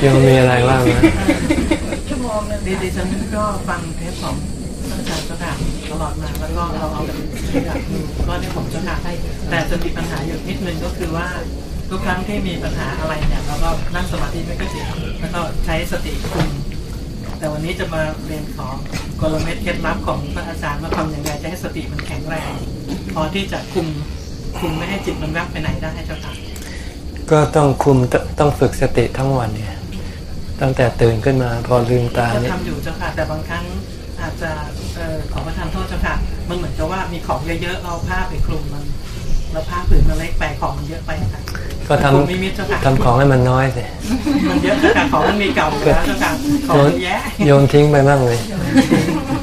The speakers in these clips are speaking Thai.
โยมมีอะไรบ้างนะชั่วโมงนึงดิดิฉันก็ฟังเทปของท่านอาจารย์เจ้าค่ะตลอดมาแล้วก็เราเอาไปอยากดูก็ได้ผมเจ้าค่ะให้แต่จะมีปัญหาอยู่นิดนึงก็คือว่าทุกครั้งที่มีปัญหาอะไรเนี่ยเราก็นั่งสมาธิไม่ค่อยติดแล้วก็ใช้สติคุมแต่วันนี้จะมาเรียนของกลเม็ดเคล็ดลับของพระอาจารย์ว่าทำยังไงจะให้สติมันแข็งแรง พอที่จะคุมคุมไม่ให้จิตมันแวบไปไหนได้เจ้าค่ะก็ต้องคุมตต้องฝึกสติทั้งวันเนี่ย ตั้งแต่ตื่นขึ้นมาพอลืมตาก็เนี่ยทำอยู่เจ้าค่ะ แต่บางครั้งอาจจะเอ่อขอประทานโทษเจ้าค่ะ มันเหมือนกับว่ามีของเยอะๆเราผ้าไปคลุมมันแล้วผ้าผืนมันเล็กไปของมันเยอะไปค่ะก็ทคุมนิมิตเจ้าค่ะำทำของให้มันน้อยสิมันเยอะเจ้าค่ะของมันมีเก่าอยู่แล้วเจ้าค่ะของโยนมันแย่โยนทิ้งไปบ้างเลย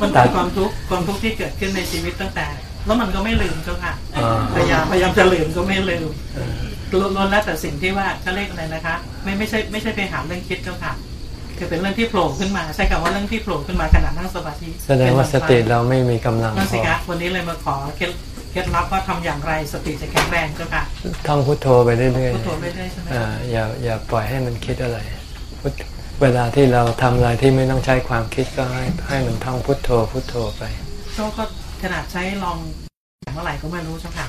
มันเป็นความทุกข์ความทุกข์ที่เกิดขึ้นในชีวิตตั้งแต่ แล้วมันก็ไม่ลืมเจ้าค่ะอ่าพยายามพยายามจะลืมก็ไม่ลืมล้วนแล้วแต่สิ่งที่ว่าเขาเรียกอะไรนะคะ ไม่ไม่ใช่ไม่ใช่ไปหาเรื่องคิดเจ้าค่ะ คือเป็นเรื่องที่โผล่ขึ้นมา ใช้คำว่าเรื่องที่โผล่ขึ้นมาขณะนั่งสมาธิแสดงว่าสติเราไม่มีกำลังนั่นพสิอคะวันนี้เลยมาขอเคล็ดเคล็ดลับว่าทำอย่างไรสติจะแข็งแรงเจ้าค่ะท่องพุทโธไปเรื่อยพุทโธไปเรื่อยๆใช่ไหมๆอ่าอย่าอย่าปล่อยให้มันคิดอะไรพุทเวลาที่เราทำอะไรที่ไม่ต้องใช้ความคิดก็ให้ให้มันท่องพุทโธพุทโธไปโจ้ก็ขนาดใช้ลองเมื่อไหร่ก็ไม่รู้เจ้าค่ะ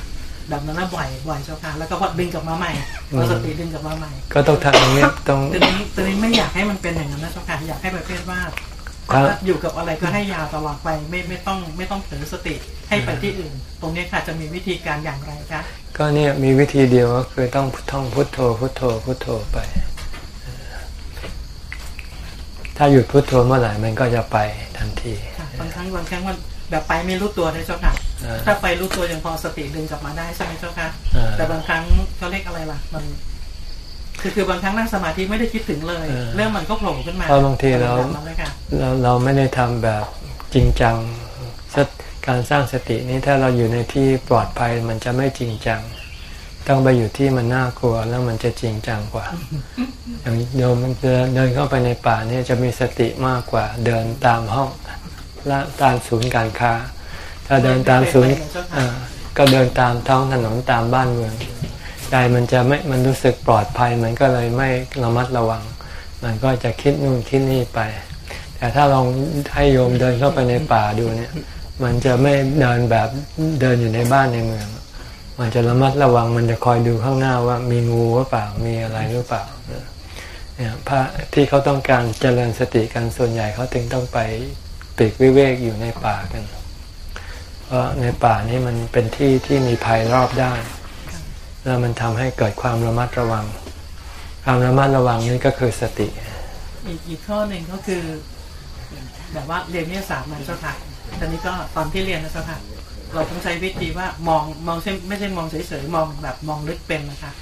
แบบนั้นนะบ่อยบ่อยเจ้าค่ะแล้วก็พอดึงกลับมาใหม่พอสติดึงกลับมาใหม่ ก็ต้องทำอย่างนี้ต้องตอนนี้ตอนนี้ไม่อยากให้มันเป็นอย่างนั้นนะเจ้าค่ะอยากให้ประเภทว่าครับอยู่กับอะไรก็ให้ยาวตลอดไปไม่ไม่ต้องไม่ต้องเผลอสติให้ไปที่อื่น ตรงนี้ค่ะจะมีวิธีการอย่างไรคะก็เนี่ยมีวิธีเดียวก็คือต้องท่องพุทโธพุทโธพุทโธไป ถ้าหยุดพุทโธเมื่อไหร่มันก็จะไปทันทีค่ะบางครั้งบางครั้งมัน แบบไปไม่รู้ตัวได้เจ้าค่ะอ่าถ้าไปรู้ตัวยังพอสติดึงกลับมาได้ใช่ไหมเจ้าค่ะอ่าแต่บางครั้งเขาเรียกอะไรล่ะ มัน คือคือบางครั้งนั่งสมาธิไม่ได้คิดถึงเลยเออเรื่องมันก็โผล่ขึ้นมาเพราะบางทีเราแบบนั้นเลยค่ะเราเราไม่ได้ทำแบบจริงจังสตการสร้างสตินี้ถ้าเราอยู่ในที่ปลอดภัยมันจะไม่จริงจัง ต้องไปอยู่ที่มันน่ากลัวแล้วมันจะจริงจังกว่า อย่างโยมมันเดินเดินเข้าไปในป่าเนี่ยจะมีสติมากกว่า เดินตามห้องและตามศูนย์การค้า ถ้าเดินตามศูนย์ก็เดินตามท้องถนนตามบ้านเมืองใจมันจะไม่มันรู้สึกปลอดภัย มันก็เลยไม่ระมัดระวัง มันก็จะคิดนู่นคิดนี่ไป แต่ถ้าลองให้โยมเดินเข้าไปในป่าดูเนี่ย มันจะไม่เดินแบบเดินอยู่ในบ้านในเมือง มันจะระมัดระวัง มันจะคอยดูข้างหน้าว่ามีงูหรือเปล่ามีอะไรหรือเปล่าเนี่ยพระที่เขาต้องการเจริญสติกันส่วนใหญ่เขาถึงต้องไป ปีกวิเวกอยู่ในป่ากันเพราะในป่านี่มันเป็นที่ที่มีภัยรอบด้านแล้วมันทำให้เกิดความระมัดระวัง ความระมัดระวังนี่ก็คือสติ อีกอีกข้อหนึ่งก็คือแบบว่าเรียนวิทยาศาสตร์มาเจ้าค่ะตอนนี้ก็ตอนที่เรียนนะเจ้าค่ะเราต้องใช้วิธีว่ามองมองใช่ไม่ใช่มองเฉยๆมองแบบมองลึกเป็นนะคะ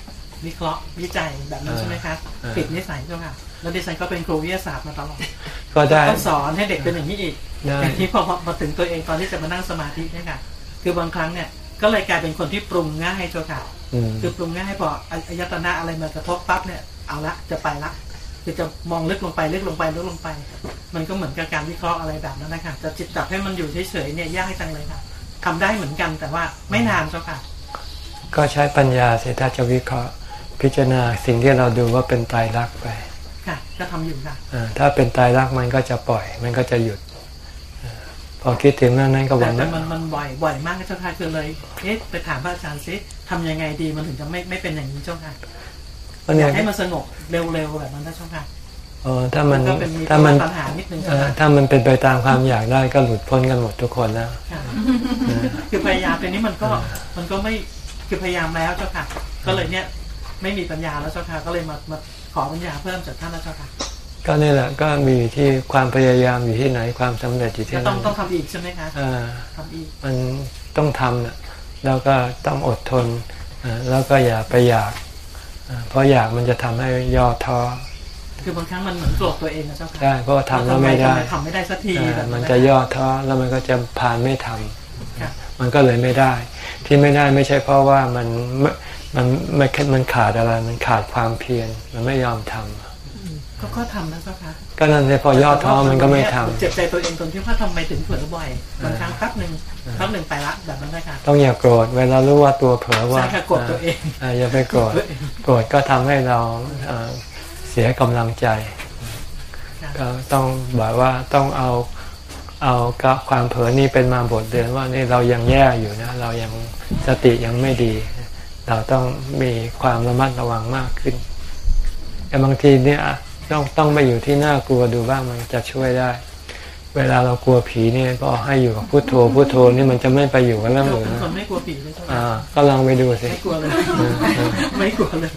วิเคราะห์วิจัยแบบนั้นใช่ไหมคะอ่าปิดนิสัยเจ้าค่ะ แล้วดิฉันก็เป็นครูวิทยาศาสตร์มาตลอดก็ได้ต้องสอนให้เด็กเป็นอย่างนี้อีกได้อย่างที่พอมาถึงตัวเองตอนที่จะมานั่งสมาธิเนี่ยค่ะคือบางครั้งเนี่ยก็เลยกลายเป็นคนที่ปรุงง่ายเจ้าค่ะอืมคือปรุงง่ายพออายตนะอะไรมากระทบปั๊บเนี่ยเอาละจะไปละคือจะมองลึกลงไปลึกลงไปลึกลงไป มันก็เหมือนกับการวิเคราะห์อะไรแบบนั้นนะคะจะจิตจับให้มันอยู่เฉยๆเนี่ยยากจังเลยค่ะทำได้เหมือนกันแต่ว่าไม่นานเจ้าค่ะ ก็ใช้ปัญญาเสียถ้าจะวิเคราะห์ พิจารณาสิ่งที่เราดูว่าเป็นไตรลักษณ์ไป ค่ะก็ทำอยู่ค่ะอ่าถ้าเป็นไตรลักษณ์มันก็จะปล่อย มันก็จะหยุดอ่าพอคิดถึงเรื่องนั้นก็แต่วันแต่นั้นมันมันบ่อยบ่อยมากเจ้าค่ะคือเลยเอ๊ะไปถามพระอาจารย์ซิทำยังไงดีมันถึงจะไม่ไม่เป็นอย่างนี้เจ้าค่ะก็อเนี่ยยากให้มันสงบเร็วๆแบบนั้นนะเจ้าค่ะเออถ้ามันก็เป็นมีถ้ามันปัญหานิดนึงเอ่เจ้าอค่ะถ้ามันเป็นไปตามความอยากได้ก็หลุดพ้นกันหมดทุกคนแล้วค่ะคือพยายามแต่นี้มันก็มันก็ไม่คือพยายามแล้วเจ้าค่ะ ก็เลยเนี่ยไม่มีปัญญาแล้วเจ้าค่ะก็เลยมามาข อปัญญาเพิ่มจากท่านแล้วเจ้าค่ะก็นี่แหละก็มีอยู่ที่ความพยายามอยู่ที่ไหนความสำเร็จอยู่ที่ก็ต้นั่องนต้องทำอีกใช่ไหมคะอ่าทำอีกมันต้องทำน่ะแล้วก็ต้องอดทนอ่าแล้วก็อย่าไปอยากอ่าเพราะอยากมันจะทำให้ย่อท้อคือบางครั้งมันเหมือนโกรธตัวเองนะเจ้าค่ะได้เพราะว่าทำแล้วไม่ได้ทำไม่ได้สักทีอ่าแบบมันจะย่อท้อแล้วมันก็จะผ่านไม่ทำค่ะมันก็เลยไม่ได้ ที่ไม่ได้ไม่ใช่เพราะว่ามันไม่มันไม่มันขาดอะไร มันขาดความเพียร มันไม่ยอมทำก็ก็ทำนะเจ้าค่ะก็นั่นเลยพอย่อท้อมันก็ไม่ทำเจ็บใจตัวเองตรงที่ว่าทำไมถึงเผลอบ่อยบางครั้งแป๊บหนึ่งแป๊บหนึ่งไปละแบบนั้นนะคะต้องอย่าโกรธเวลารู้ว่าตัวเผลอว่าใช่ค่ะโกรธตัวเองาอย่าไปโกรธโกรธก็ทำให้เราอ่าเสียสียกำลังใจค่ะก็ต้องบอกว่าต้องเอาเอากับความเผลอนี่เป็นมาบทเรียนว่านี่เรายังแย่อยู่นะ เรายังสติยังไม่ดี เราต้องมีความระมัดระวังมากขึ้น แต่บางทีเนี่ยต้องต้องไปอยู่ที่น่ากลัวดูบ้างมันจะช่วยได้ เวลาเรากลัวผีเนี่ยก็ให้อยู่กับพุโทโธพุโทโธนี่มันจะไม่ไปอยู่กับเรื่องเราอื่นเป็นนะคนไม่กลัวผีเลยใช่ไหมอ่าก็ลองไปดูสิไม่กลัวเลยไม่กลัวเลย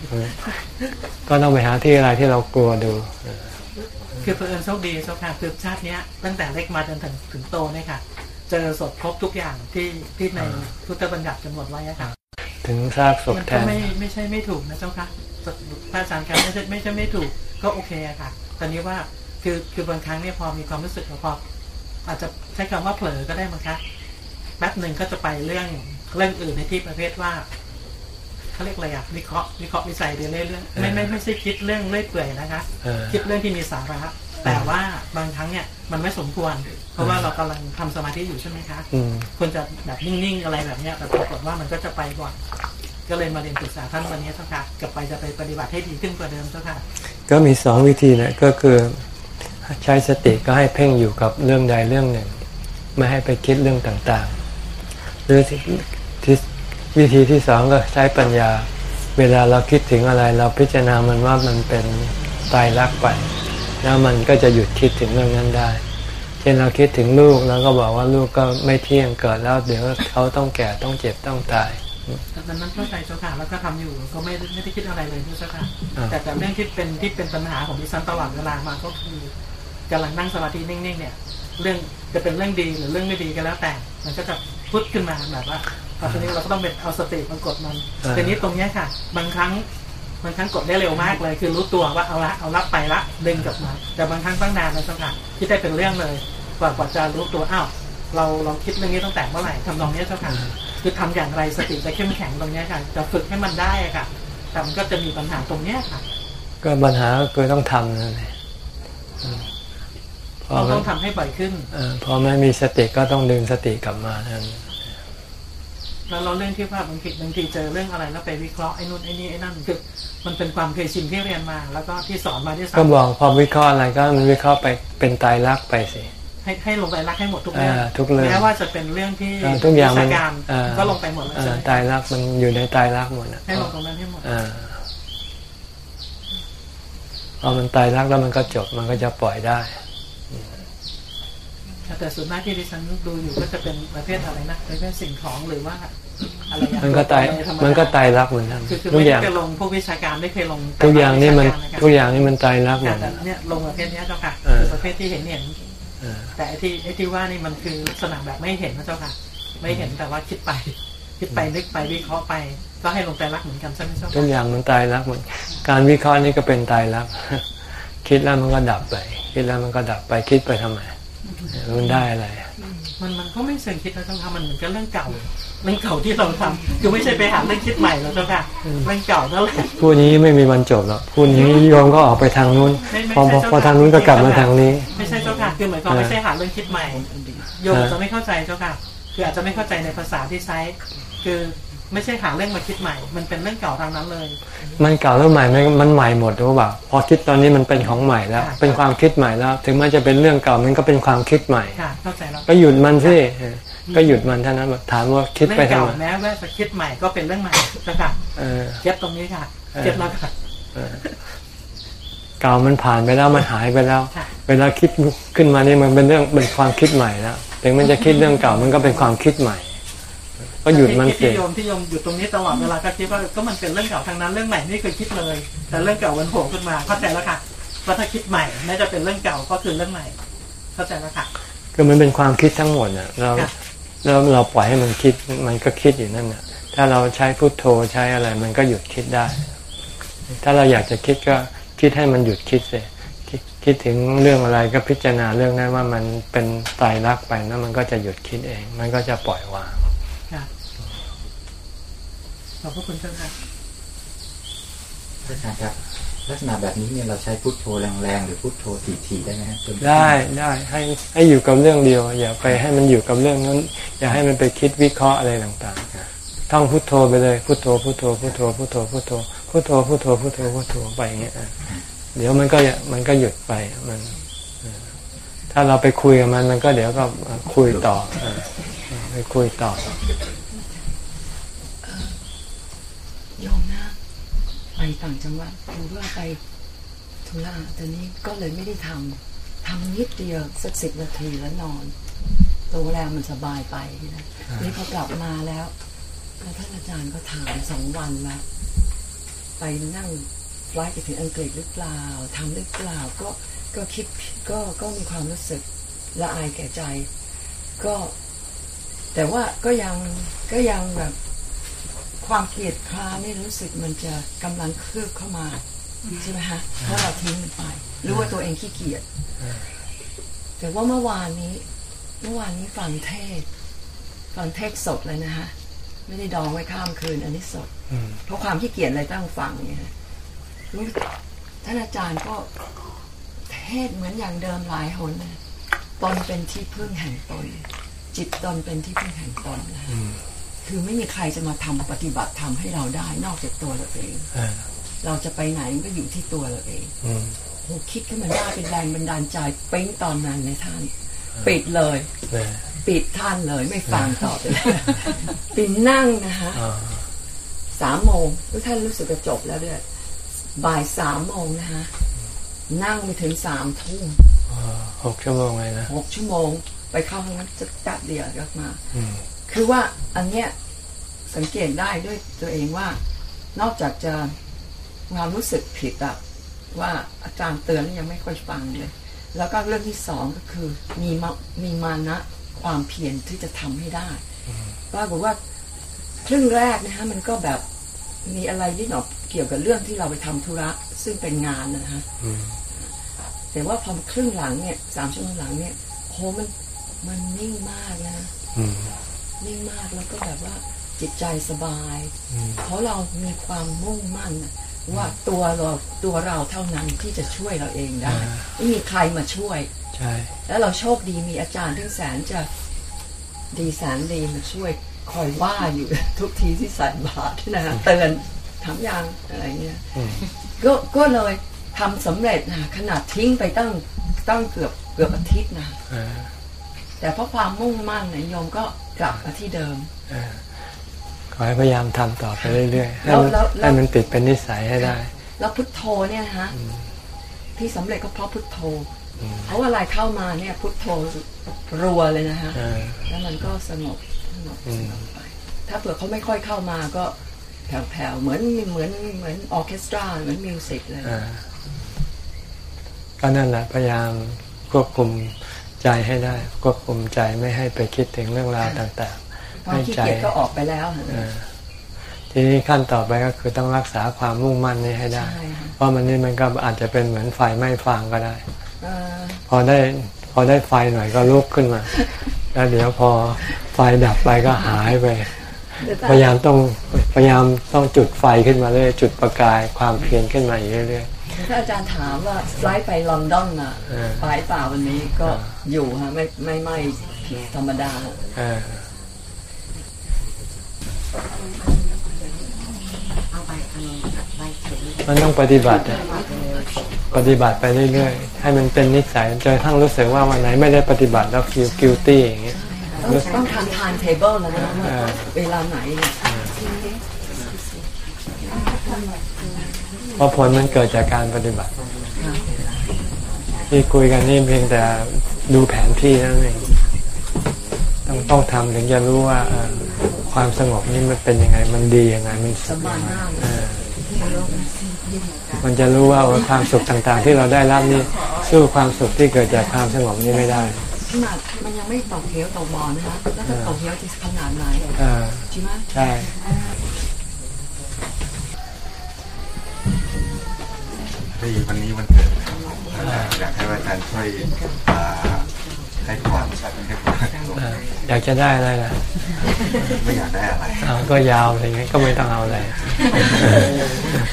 ก็ต้องไปหาที่อะไรที่เรากลัวดูคือเผอิญโชคดีโชคค่ะคือชาติเนี้ยตั้งแต่เล็กมาจนถึงถึงโตเนี่ยค่ะ เจอสดครบทุกอย่างที่ที่ในพุทธบัญญัติกำหนดไว้อะค่ะ ถึงซากศพมันแทก็นไม่ไม่ใช่ไม่ถูกนะเจ้าค่ะพระอาจารย์ครับไม่ใช่ไม่ใช่ไม่ถูกก็โอเคอะค่ะ ตอนนี้ว่าคือคือบางครั้งเนี่ยพอมีความรู้สึกพออาจจะใช้คำว่าเผลอก็ได้มั้งคะแป๊บหนึ่งก็จะไปเรื่องเรื่องอื่นในที่ประเภทว่าเขาเรียกอะไรอะวิเคราะห์วิเคราะห์วิจัยเรื่อยๆเรื่องไม่ไม่ไม่ใช่คิดเรื่องเรื่อยเปื่อยนะคะเออคิดเรื่องที่มีสาระ แต่ว่าบางครั้งเนี่ยมันไม่สมควร เพราะว่าเรากำลังทำสมาธิอยู่ใช่ไหมคะอืมควรจะแบบนิ่งๆอะไรแบบเนี้ยแต่ปรากฏว่ามันก็จะไปบ่อนก็เลยมาเรียนปรึกษาท่านวันนี้เจ้าค่ะกลับไปจะไปปฏิบัติให้ดีขึ้นกว่าเดิมเจ้าค่ะก็มีสองวิธีนะก็คือใช้สติก็ให้เพ่งอยู่กับเรื่องใดเรื่องหนึ่ง ไม่ให้ไปคิดเรื่องต่างๆ หรือที่ที่วิธีที่สองก็ใช้ปัญญา เวลาเราคิดถึงอะไร เราพิจารณามันว่ามันเป็นตายรักไป แล้วมันก็จะหยุดคิดถึงเรื่องนั้นได้ เช่นเราคิดถึงลูกแล้วก็บอกว่าลูกก็ไม่เที่ยงเกิดแล้วเดี๋ยวเขาต้องแก่ต้องเจ็บต้องตายตอนนั้นเข้าใจเจ้าค่ะแล้วก็ทำอยู่ก็ไม่ไม่ได้คิดอะไรเลยเจ้าค่ะอ่าแต่แต่เรื่องที่เป็นที่เป็นปัญหาของดิฉันตลอดเวลามาก็คือกำลังนั่งสมาธินิ่งๆเนี่ย เรื่องจะเป็นเรื่องดีหรือเรื่องไม่ดีก็แล้วแต่ มันก็จะพุทขึ้นมาแบบว่าพอทีนี้เราก็ต้องเป็นเอาสติมากดมันทีนี้ตรงเนี้ยค่ะ บางครั้ง บางครั้งกดได้เร็วมากเลย คือรู้ตัวว่าเอาละเอาละไปละดึงกลับมา แต่บางครั้งตั้งนานนะเจ้าค่ะที่ได้เป็นเรื่องเลยกว่ากว่าจะรู้ตัวอ้าวเราเราคิดเรื่องนี้ตั้งแต่เมื่อไหร่ทำนองเนี้ยเจ้าค่ะคือทำอย่างไรสติจะเข้มแข็งตรงเนี้ยค่ะ จะฝึกให้มันได้อะค่ะแต่มันก็จะมีปัญหาตรงเนี้ยค่ะ ก็ปัญหาก็คือต้องทำนั่นแหละอืมพอเรามัต้นองทำให้บ่อยขึ้นเออพอไม่มีสติก็ต้องดึงสติกลับมานั่น แล้วเราเรื่องที่ว่าบางทีบางทีเจอเรื่องอะไรแล้วไปวิเคราะห์ไอ้นู่นไอ้นี่ไอ้นั่นคือมันเป็นความเคยชินที่เรียนมา แล้วก็ที่สอนมาที่สอก็นบอกพอวิเคราะห์อะไรก็มันวิเคราะห์ไปเป็นตายรักไปสิให้ให้ลงไปรักให้หมดทุกเรื่องอ่าทุกเรื่องแม้ว่าจะเป็นเรื่องที่เออทุกอย่างมันวิชการเออก็ลงไปหมดแล้วเอใช่อไหมตายรักมันอยู่ในตายรักหมดนะให้ลงตรงนั้นให้หมดเออพอมันตายรักแล้วมันก็จบมันก็จะปล่อยได้ แต่ส่วนมากที่ดิฉันดูอยู่ก็จะเป็นประเภทอะไรนะประเภทสิ่งของหรือว่าอะไรอะมันก็ตายธรรดมันก็ตายรักเหมือนกันคือคือทุกไม่อได้ย่างไปลงพวกวิชาการไม่เคยลงทุกอย่างนี่มันวิชาการะครับทุกอย่างนี่มันตายรักหมแต่ดแต่นะเนี่ยลงประเภทเนี้ยเจ้าค่ะเออคือประเภทที่เห็นเห็นเออแต่ไอ้ที่ไอ้ที่ว่านี่มันคือลักษณะแบบไม่เห็นนะเจ้าค่ะ ไม่เห็นแต่ว่าคิดไปคิดไปนึกไปวิเคราะห์ไป ก็ให้ลงใจรักเหมือนกันใช่ไหมเจ้าทุกค่ะอย่างมันตายรักหมดการวิเคราะห์นี่ก็เป็นตายรักคิดแล้วมันก็ดับไป คิดแล้วมันก็ดับไปคิดไปทำไม มันได้อะไร มันมันก็ไม่เชิงคิดนะเจ้าค่ะมันเหมือนกับเรื่องเก่า เรื่องเก่าที่เราทำคือไม่ใช่ไปหาเรื่องคิดใหม่แล้วเจ้าค่ะเรื่องเก่านั่นแหละพูดนี้ไม่มีวันจบหรอกพูดนี้โยมก็ออกไปทางนู้นไม่ไม่พอพอใช่เจ้าพอค่ะทางนู้นก็กลับมาทางนี้ ไม่ใช่เจ้าค่ะคือหมายความเออไม่ใช่หาเรื่องคิดใหม่โยมเออจะไม่เข้าใจเจ้าค่ะ คืออาจจะไม่เข้าใจในภาษาที่ใช้ คือ ไม่ใช่หาเรื่องมาคิดใหม่ มันเป็นเรื่องเก่าทางนั้นเลย มันเก่าแล้วใหม่มันมันใหม่หมดรู้เปล่าพอคิดตอนนี้มันเป็นของใหม่แล้วค่ะเป็นความคิดใหม่แล้ว ถึงแม้จะเป็นเรื่องเก่ามันก็เป็นความคิดใหม่ค่ะเข้าใจแล้วก็หยุดมันสิเออก็หยุดมันเท่านั้นถามว่าคิดเรื่ไปองทำเก่าไมแม้ว่าจะคิดใหม่ก็เป็นเรื่องใหม่เจ้าค่ะเออเก็บตรงนี้ค่ะเออเก็บแล้วค่ะเออเก่ามันผ่านไปแล้วมันหายไปแล้วค่ะเวลาคิดขึ้นมานี่มันเป็นเรื่องเป็นความคิดใหม่แล้วถึงมันจะคิดเรื่องเก่ามันก็เป็นความคิดใหม่ ก็หยุดมันที่เสีที่โยมที่โยมอยู่ตรงนี้ตลอดเวลาก็คิดว่าก็มันเป็นเรื่องเก่าทางนั้นเรื่องใหม่ไม่เคยคิดเลย แต่เรื่องเก่ามันโผล่ขึ้นมาเข้าใจแล้วค่ะว่าถ้าคิดใหม่แม้จะเป็นเรื่องเก่าก็คือเรื่องใหม่ เข้าใจแล้วค่ะคือมันเป็นความคิดทั้งหมดน่ะเราค่ะแล้วเราปล่อยให้มันคิดมันก็คิดอยู่นั่นน่ะ ถ้าเราใช้พุทโธใช้อะไร มันก็หยุดคิดได้ ถ้าเราอยากจะคิดก็คิดให้มันหยุดคิดเลยคิดคิดถึงเรื่องอะไรก็พิจารณาเรื่องนั้นว่ามันเป็นตายรักไปแล้วมันก็จะหยุดคิดเอง มันก็จะปล่อยวางค่ะ ขอบพระคุณเจ้าค่ะอาจารย์ครับลักษณะแบบนี้เนี่ยเราใช้พุทโธแรงๆหรือพุทโธถี่ๆได้ไหมครับจนได้ได้ให้ให้อยู่กับเรื่องเดียว อย่าไปให้มันอยู่กับเรื่องนั้น อย่าให้มันไปคิดวิเคราะห์อะไรต่างๆท่องพุทโธไปเลยพุทโธพุทโธพุทโธพุทโธพุทโธพุทโธพุทโธพุทโธพุทโธไปอย่างเงี้ยอะเดี๋ยวมันก็มันก็หยุดไปมันเออถ้าเราไปคุยกับมันมันก็เดี๋ยวก็คุยต่อเออไปคุยต่อ โยมนะ ไปต่างจังหวัดคือว่าไปธุระแต่นี้ก็เลยไม่ได้ทำทำนิดเดียวสักสิบนาทีแล้วนอนโรงแรมมันสบายไปนะนี่พอกลับมาแล้วแล้วท่านอาจารย์ก็ถามสองวันแล้วไปนั่งไฟล์ไปถึงอังกฤษหรือเปล่าทำหรือเปล่าก็ก็คิดก็ก็มีความรู้สึกละอายแก่ใจ ก็ แต่ว่าก็ยังก็ยังแบบ ความเกลียดคร้านนี่รู้สึกมันจะกำลังคืบเข้ามาใช่ไหมฮะเพราะเราทิ้งมันไปรู้ว่าตัวเองขี้เกียจแต่ว่าเมื่อวานนี้ เมื่อวานนี้ฟังเทศฟังเทศสดเลยนะฮะไม่ได้ดองไว้ข้ามคืน อันนี้สดเพราะความขี้เกียจอะไรตั้งฟังเนี่ยรู้ท่านอาจารย์ก็เทศเหมือนอย่างเดิมหลายหนนะตนเป็นที่พึ่งแห่งตน จิตตนเป็นที่พึ่งแห่งตนนะฮะ คือไม่มีใครจะมาทำปฏิบัติทำให้เราได้นอกจากตัวเราเองเออเราจะไปไหนมันก็อยู่ที่ตัวเราเองอืมโหคิดขึ้นมาได้เป็นแรงบันดาลใจปิ๊งตอนนั้นเลยท่าน ปิดเลยเลยปิดท่านเลยไม่ฟังต่อไปเลยปิดนั่งนะคะอ่าสามโมงแล้วท่านรู้สึกจะจบแล้วด้วยบ่ายสามโมงนะคะนั่งไปถึงสามทุ่มอ่าหกชั่วโมงเลยนะหกชั่วโมง ไปเข้าห้องน้ำจะแป๊บเดียวกลับมาอืม คือว่าอันเนี้ยสังเกตได้ด้วยตัวเองว่า นอกจากจะความรู้สึกผิดอะว่าอาจารย์เตือนยังไม่ค่อยฟังเลย แล้วก็เรื่องที่สองก็คือมีมมีมานะความเพียรที่จะทำให้ได้ปรากฏว่าครึ่งแรกนะฮะมันก็แบบมีอะไรนิดหนอเกี่ยวกับเรื่องที่เราไปทำธุระ ซึ่งเป็นงานนะฮะแต่ว่าพอครึ่งหลังเนี่ยสามชั่วโมงหลังเนี่ยโหมันมันนิ่งมากนะอื นิ่งมากแล้วก็แบบว่าจิตใจสบายอืมเพราะเรามีความมุ่งมั่นน่ะว่าตัวเราตัวเราเท่านั้นที่จะช่วยเราเองได้ไม่มีใครมาช่วยใช่แล้วเราโชคดีมีอาจารย์ที่แสนจะดีแสนดีมาช่วยคอยว่าอยู่ทุกทีที่ใส่บาตรนะฮะเตือนทำยังอะไรเงี้ยอืมก็ก็เลยทำสำเร็จนะขนาดทิ้งไปตั้งตั้งเกือบเกือบอาทิตย์นะเออแต่เพราะความมุ่งมั่นนะโยมก็ กลับมาที่เดิมเออขอให้พยายามทำต่อไปเรื่อยๆให้แล้วมันแล้วแล้วให้มันติดเป็นนิสัยให้ได้ แล้วพุทโธเนี่ยนะฮะที่สำเร็จก็เพราะพุทโธเพราะว่าอะไรเข้ามาเนี่ยพุทโธรัวเลยนะฮะเออแล้วมันก็สงบสงบอืสมงบไป ถ้าเผื่อเขาไม่ค่อยเข้ามาก็แผ่วๆเหมือนเหมือนเหมือนออร์เคสตราเหมือน music เลยเออก็นั่นแหละพยายามควบคุม ใจให้ได้ควบคุมใจไม่ให้ไปคิดถึงเรื่องราวต่างคๆวามให้ขี้ใจเกียจก็ออกไปแล้วฮะเออทีนี้ขั้นต่อไปก็คือต้องรักษาความมุ่งมั่นนี้ให้ได้ใช่ค่ะเพราะมันนี่มันก็อาจจะเป็นเหมือนไฟไหม้ฟางก็ได้เออพอได้พอได้ไฟหน่อยก็ลุกขึ้นมาแล้วเดี๋ยวพอไฟดับไปก็หายไป พยายามต้องพยายามต้องจุดไฟขึ้นมาเรื่อยจุดประกายความเพียรขึ้นมาอยู่เรื่อยถ้าอาจารย์ถามว่าไฟลท์ไปลอนดอนน่ะเออไปเปล่าวันนี้ก็เอออยู่ฮะไม่ไม่ไม่ผิดธรรมดาๆเออมันต้องปฏิบัติอะปฏิบัติไปเรื่อยๆ ให้มันเป็นนิสัยจนกระทั่งรู้สึกว่าวันไหนไม่ได้ปฏิบัติแล้ว feel guilty อย่างเงี้ยต้องต้องทำ time table แล้วนะเออเวลาไหนเนี่ยเพราะผลมันเกิดจากการปฏิบัติ ที่คุยกันนี่เพียงแต่ ดูแผนที่นั่นเองต้องต้องทำถึงจะรู้ว่าเอ่อความสงบนี่มันเป็นยังไง มันดียังไงมันสุขยังไงเออมันจะรู้ว่าความสุขต่างๆ ที่เราได้รับนี่สู้ความสุขที่เกิดจากความสงบนี่ไม่ได้ขนาดมันยังไม่ตกเหวตกบอนะคะแล้วจะตกเหวจะขนาดไหนเออใช่ไหมใช่พอดีวันนี้วันเกิดอยากให้อาจารย์ช่วย อ่าให้ความให้ความเอออยากจะได้อะไรล่ะไม่อยากได้อะไรเอาก็ยาวอะไรเงี้ยก็ไม่ต้องเอาอะไร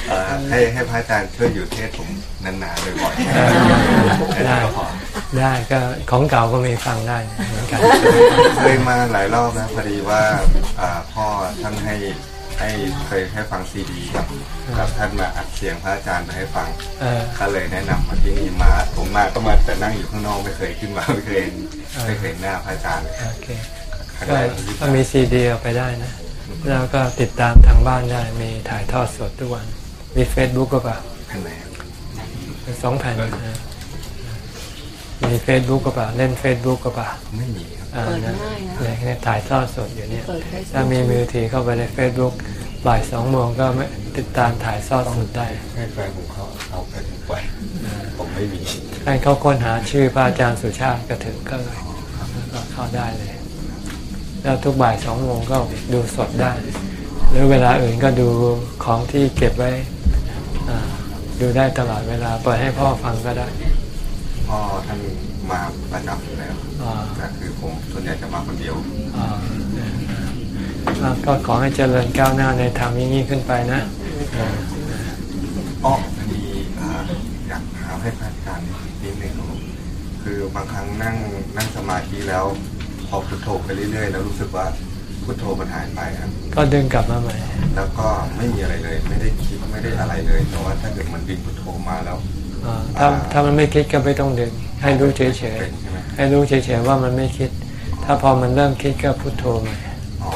เอ่อให้ให้พระอาจารย์ช่วยอยู่เทศผมนานๆบ่อยเออๆแค่นั้นก็พอได้ก็ของเก่าก็มีฟังได้เหมือนกันเคยมาหลายรอบแล้วพอดีว่าอ่าพ่อท่านให้ ให้เคยให้ฟังซีดีครับกับท่านมาอัดเสียงพระอาจารย์ไปให้ฟังเออ ก็เลยแนะนำมาที่นี่มาผมมาก็มาแต่นั่งอยู่ข้างนอกไม่เคยขึ้นมาไม่เคยเห็นไม่เคยเห็นหน้าพระอาจารย์เลยโอเคครั้งก็แรกก็มีซีดีเอาไปได้นะ แล้วก็ติดตามทางบ้านได้ มีถ่ายทอดสดทุกวัน มีเฟซบุ๊กก็ปล่าข้างในครับสองแผ่นนะ มีเฟซบุ๊กก็ปล่าเล่นเฟซบุ๊กก็ปล่าไม่มีครับอ่าเปิดนะง่ายนะเนี่ยเนี่ยถ่ายทอดสดอยู่เนี่ยเปิดเฟซถ้ามีมือถือเข้าไปในเฟซบุ๊กบ่ายสองโมงก็ไม่ติดตามถ่ายทอดสดได้ให้แฟนผมเขาเอาไปผมไปผมไม่มีให้เขาค้นหาชื่อพระอาจารย์สุชาติก็ถึงก็เลยก็เข้าได้เลย แล้วทุกบ่ายสองโมงก็ดูสดได้ หรือเวลาอื่นก็ดูของที่เก็บไว้อ่าดูได้ตลอดเวลาเปิดให้พ่อฟังก็ได้ พ่อท่านมาประจำอยู่แล้วอ่าแต่คือผมส่วนใหญ่จะมาคนเดียว อ่าอ่าก็ขอให้เจริญก้าวหน้าในทางยิ่งยิ่งขึ้นไปนะอ่าอ๋อมีอ่าอยากถามให้พระอาจารย์นิดนึงครับผมคือบางครั้งนั่งนั่งสมาธิแล้ว พอพุทโธไปเรื่อยๆ แล้วรู้สึกว่าพุทโธมันหายไปครับ ก็ดึงกลับมาใหม่ แล้วก็ไม่มีอะไรเลย ไม่ได้คิดไม่ได้อะไรเลย แต่ว่าถ้าเกิดมันดึงพุทโธมาแล้วอ่า ถ้าถ้ามันไม่คิดก็ไม่ต้องดึง ให้รู้เฉยเป็นใช่ไหมๆให้รู้เฉยๆว่ามันไม่คิด ถ้าพอมันเริ่มคิดก็พุโทโธใหม่อ๋อ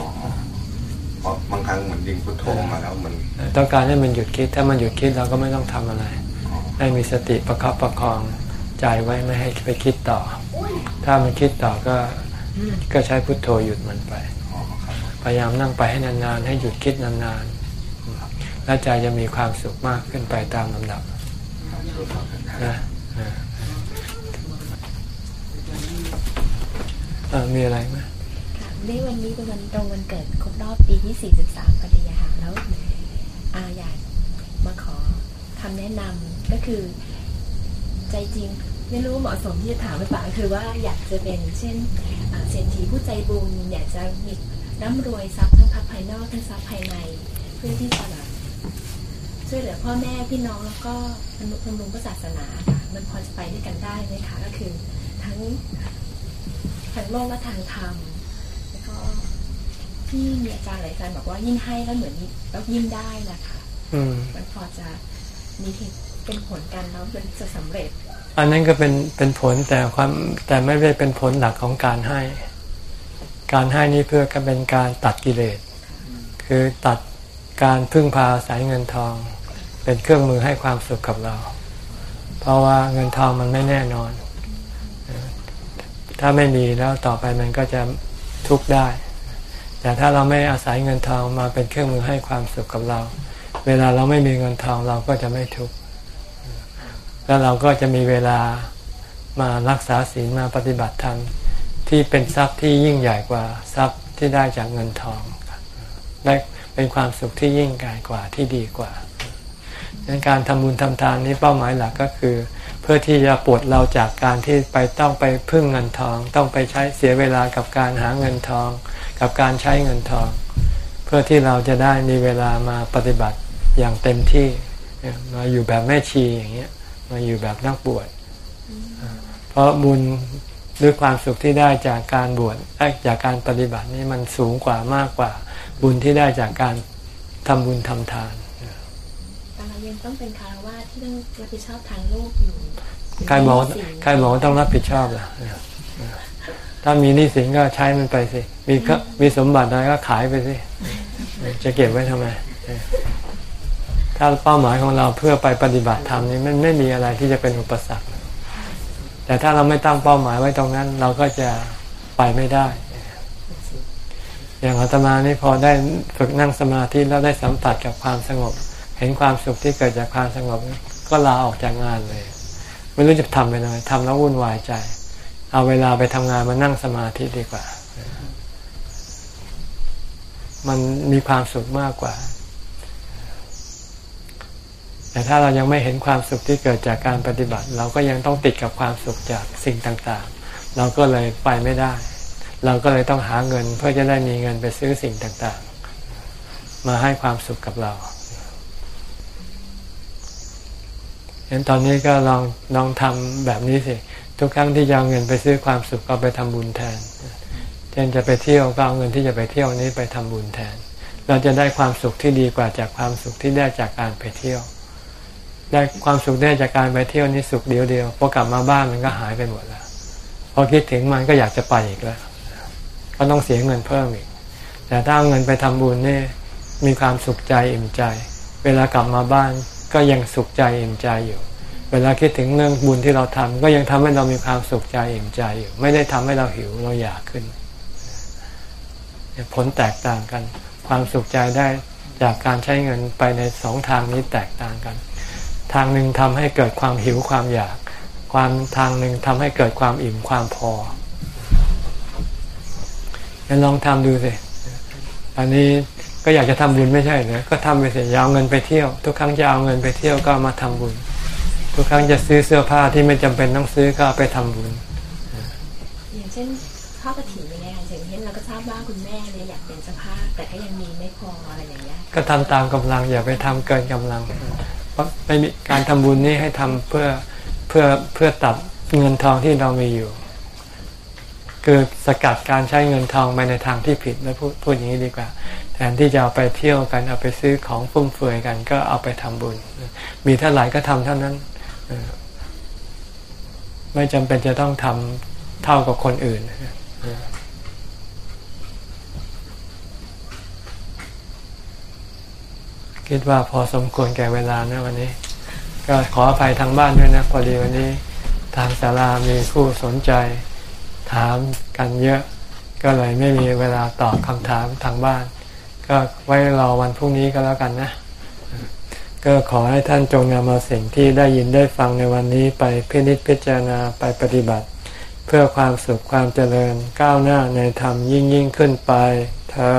เพราะบางครั้งเหมือนดึงพุทโธมาแล้วมัน ต้องการให้มันหยุดคิดถ้ามันหยุดคิดเราก็ไม่ต้องทำอะไร ให้มีสติประคับประคองใจไว้ไม่ให้ไปคิดต่อ ถ้ามันคิดต่อก็ก็ใช้พุทโธหยุดมันไปอ๋อครับพยายามนั่งไปให้นานๆ ให้หยุดคิดนานๆ แล้วใจจะมีความสุขมากขึ้นไปตามลำดับ นะมีอะไรไหมค่ะในวันนี้เป็นวันตรงวันเกิดครบรอบปีที่ 43พอดีอะค่ะแล้วอาอยากมาขอคำแนะนำก็คือ ใจจริงไม่รู้เหมาะสมที่จะถามหรือเปล่าคือว่าอยากจะเป็นเช่นเศรษฐีผู้ใจบุญอยากจะมีร่ำรวยทรัพย์ทั้งภายนอกทั้งทรัพย์ภายใน เพื่อที่จะแบบ ช่วยเหลือพ่อแม่พี่น้องแล้วก็บำรุงบำรุงพระศาสนาค่ะมันพอจะไปด้วยกันได้ไหมคะก็คือ ทั้งทางโลกและทางธรรมแล้วก็ที่มีอาจารย์หลายอาจารย์บอกว่ายิ่งให้แล้วเหมือนแล้วยิ่งได้นะคะอืมมันพอจะมีเหตุเป็นผลกันแล้วมันจะสำเร็จ อันนั้นก็เป็นเป็นผลแต่ความแต่ไม่ได้เป็นผลหลักของการให้ การให้นี่เพื่อก็เป็นการตัดกิเลส คือตัดการพึ่งพาอาศัยเงินทอง เป็นเครื่องมือให้ความสุขกับเรา เพราะว่าเงินทองมันไม่แน่นอน ถ้าไม่มีแล้วต่อไปมันก็จะทุกข์ได้ แต่ถ้าเราไม่อาศัยเงินทองมาเป็นเครื่องมือให้ความสุขกับเรา เวลาเราไม่มีเงินทองเราก็จะไม่ทุกข์ แล้วเราก็จะมีเวลามารักษาศีลมาปฏิบัติธรรมที่เป็นทรัพย์ที่ยิ่งใหญ่กว่าทรัพย์ที่ได้จากเงินทองได้เป็นความสุขที่ยิ่งใหญ่กว่าที่ดีกว่า ดังนั้นการทำบุญทำทานนี้เป้าหมายหลักก็คือ เพื่อที่จะปลดเราจากการที่ไปต้องไปพึ่งเงินทอง ต้องไปใช้เสียเวลากับการหาเงินทอง กับการใช้เงินทอง เพื่อที่เราจะได้มีเวลามาปฏิบัติอย่างเต็มที่มาอยู่แบบแม่ชีอย่างเงี้ยมาอยู่แบบนักบวชเพราะบุญหรือความสุขที่ได้จากการบวชจากการปฏิบัตินี่มันสูงกว่ามากกว่า บุญที่ได้จากการทำบุญทำทาน ต่เรายังต้องเป็นคารวะที่ต้องรับผิดชอบทางโลกอยู่ใครบอกมีหนี้สินใครบอกว่าต้องรับผิดชอบล่ะถ้ามีหนี้สินก็ใช้มันไปสิ มีก็มีสมบัติอะไรก็ขายไปสิ จะเก็บไว้ทำไม ถ้าเป้าหมายของเราเพื่อไปปฏิบัติธรรมนี่มันไม่มีอะไรที่จะเป็นอุปสรรค แต่ถ้าเราไม่ตั้งเป้าหมายไว้ตรงนั้น เราก็จะไปไม่ได้ อย่างอาตมานี่พอได้ฝึกนั่งสมาธิแล้วได้สัมผัสกับความสงบ เห็นความสุขที่เกิดจากความสงบก็ลาออกจากงานเลย ไม่รู้จะทำไปทำไมทำแล้ววุ่นวายใจ เอาเวลาไปทำงานมานั่งสมาธิดีกว่า มันมีความสุขมากกว่า แต่ถ้าเรายังไม่เห็นความสุขที่เกิดจากการปฏิบัติ เราก็ยังต้องติดกับความสุขจากสิ่งต่างๆ เราก็เลยไปไม่ได้ เราก็เลยต้องหาเงินเพื่อจะได้มีเงินไปซื้อสิ่งต่างๆ มาให้ความสุขกับเรา เห็นตอนนี้ก็ลองลองทำแบบนี้สิ ทุกครั้งที่จะเอาเงินไปซื้อความสุขก็ไปทำบุญแทนเช่นจะไปเที่ยวก็เอาเงินที่จะไปเที่ยวนี้ไปทำบุญแทน เราจะได้ความสุขที่ดีกว่าจากความสุขที่ได้จากการไปเที่ยว ได้ความสุขได้จากการไปเที่ยวนี่สุขเดียวเดียวพอกลับมาบ้านมันก็หายไปหมดแล้วพอคิดถึงมันก็อยากจะไปอีกแล้ว ก็ต้องเสียเงินเพิ่มอีก แต่ถ้าเอาเงินไปทำบุญนี่มีความสุขใจอิ่มใจ เวลากลับมาบ้าน ก็ยังสุขใจอิ่มใจอยู่ เวลาคิดถึงเรื่องบุญที่เราทำก็ยังทำให้เรามีความสุขใจอิ่มใจอยู่ ไม่ได้ทำให้เราหิวเราอยากขึ้น ผลแตกต่างกัน ความสุขใจได้จากการใช้เงินไปในสองทางนี้แตกต่างกัน ทางหนึ่งทำให้เกิดความหิวความอยาก ความทางหนึ่งทำให้เกิดความอิ่มความพอลองทำดูสิอันนี้ ก็อยากจะทำบุญไม่ใช่เหรอก็ทำไปเสียยาวเงินไปเที่ยว ทุกครั้งจะเอาเงินไปเที่ยวก็เอามาทำบุญ ทุกครั้งจะซื้อเสื้อผ้าที่ไม่จำเป็นต้องซื้อก็เอาไปทำบุญ อย่างเช่นทอดกระถิ่นอย่างเงี้ยค่ะอย่างเช่นเราก็ทราบว่าคุณแม่เนี่ยอยากเป็นเจ้าภาพแต่ก็ยังมีไม่พออะไรอย่างเงี้ยก็ทำตามกำลังอย่าไปทำเกินกำลังเพราะไม่มีการทำบุญนี่ให้ทำเพื่อเพื่อเพื่อตัดเงินทองที่เรามีอยู่คือสกัดการใช้เงินทองไปในทางที่ผิดแล้วพูดพูดอย่างนี้ดีกว่าแท นที่จะเอาไปเที่ยวกันเอาไปซื้อของฟุ่มเฟือยกัน ก็เอาไปทำบุญ มีเท่าไหร่ก็ทำเท่านั้น ไม่จำเป็นจะต้องทำเท่ากับคนอื่นคิดว่าพอสมควรแก่เวลานะวันนี้ ก็ขออภัยทางบ้านด้วยนะ พอดีวันนี้ ทางศาลามีผู้สนใจถามกันเยอะ ก็เลยไม่มีเวลาตอบคำถามทางบ้าน ก็ไว้รอวันพรุ่งนี้ก็แล้วกันนะ ก็ขอให้ท่านจงนำเอาสิ่งที่ได้ยินได้ฟังในวันนี้ไปพินิจพิจารณาไปปฏิบัติ เพื่อความสุขความเจริญก้าวหน้าในธรรมยิ่งยิ่งขึ้นไปเธอ